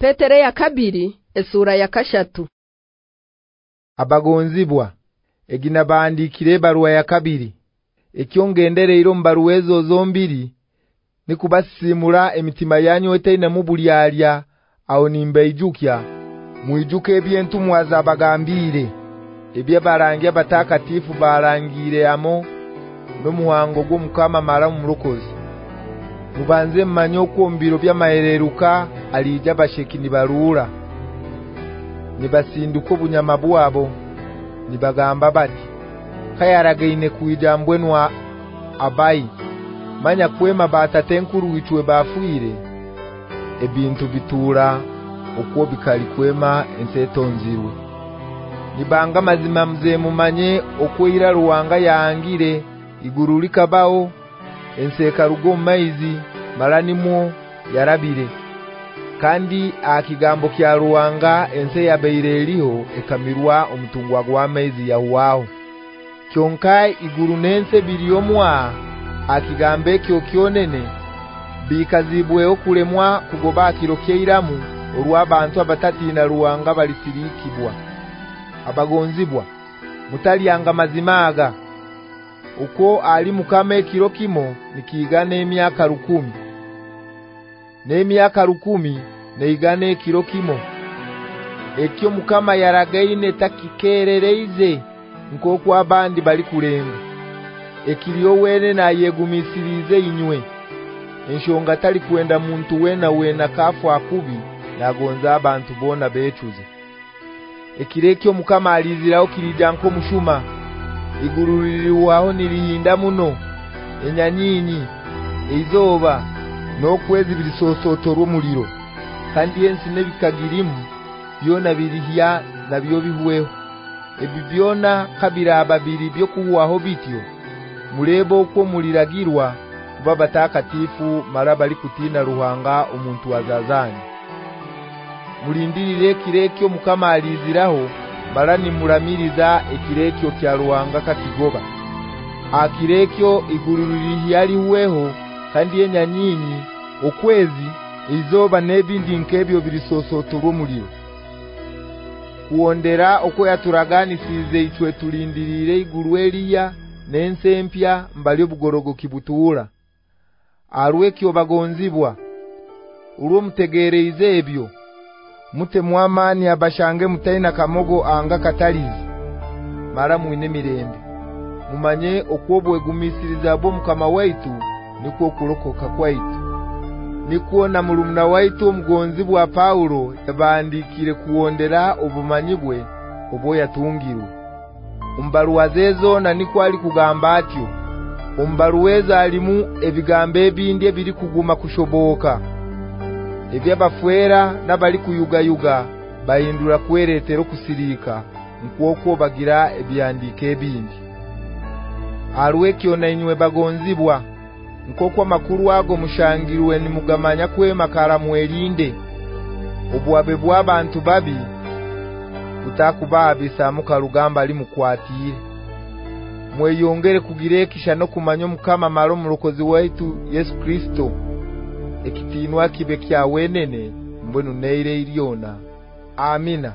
Petere ya kabiri esura ya kashatu. Abagonzibwa egina bandikire baruwa ya kabiri. Ekyongendere iro mbaruwezo zombiri nikubasimura emitima yanyu etaina mubulyalya aho nimbejukya muijuke ebyentu mwaza bagambire ebye barangi abatakatifu barangire amo no muhango gwo mukama mara murukozi mubanze mmanyo kwombiro by'amahereruka alija basheki nibarura nibasinduko bunyama bwabo nibagamba bati kayaragaine kuijambwenwa abai manya kwema batatenkuru witwe bafuire. Ebintu bitura okwo bikali kwema ensetonziru nibanga mazima mze mumanye okwira ruwanga yaangire igurulika bao enseka rugo maizi maranimo yarabire kandi akigambo kya ruwanga ense ya beireliho ekamirwa omutungwa gwa maizi ya wao kyonkai iguru nense biliyomwa akigambe kyo kyonene bikazibwe okulemwa kugoba kirokeiramu olwa bantu abatatina ruwanga balisirikibwa abagonzibwa mutalyanga mazimaga uko ali mukame kirokimo nikigane emyaka rukumi n'emyaka rukumi neigane kirokimo ekyo mukama yaragaine takikerereize nkoko abandi bali kulenga. Ekiliyo wene na yegumisirize inywe. Enshonga tali kwenda muntu wena wena kafu akubi nagonza abantu bona bechuze ekirekyo mukama aliziraho kirija nko mushuma iguruririwaho nirihinda muno. Enyanyinyi eizoba nokwezi bilisosotorwa muliro kandi ensi nebikagirimu byona birihya nabyo bihuweho. Ebibyona kabira ababiri byo kuhuwaho bityo mulebo uko muliragirwa kuba batakatifu mara bali kutina ruhanga omuntu wazazani mulindirire kirekyo mukama aliziraho mara ni muramiriza ekirekyo kya ruhanga katigoba. Akirekyo igururiri yaliweho kandi enyanyinyi okwezi izoba nebindi nkebyo bilisosotorwa muliro kuondera okwo yaturaganisize itwe tulindirire iguru eliya nensempya mbali obugorogo kibutura arwekyo bagonzibwa uruo mutegereize ebyo mute mwamani abashange mutaina kamogo anga katalizi. Mara mwine mirembe. Mumanye okwobwe gumisiriza bo mukama waitu niko kurokoka kwaitu. Nikuona mulumna waitu omugonzi bwa Paulo yabandikire kuondera obumanyibwe obo yatungirwe umbaruwa zezo na niko ali kugamba atyo. Umbaruweza alimu ebigambe ebindi ebiri kuguma kushoboka. Ebyabafwera nabali kuyuga yuga bayindura kweretero kusirika nkwoko bagira ebyandike ebindi. Arwekyo na inywe bagonzibwa nkoko makuru ago mushangirwe ni mugamanya kwema karamwelinde obwabe bw'abantu babi kutakubabisa mukarugamba ali mukwatire mweyongere kugirekisha no kumanya mukama maro murokozi waitu Yesu Kristo. Ekitinwa kibe kya wenene mbonu neire iliona amina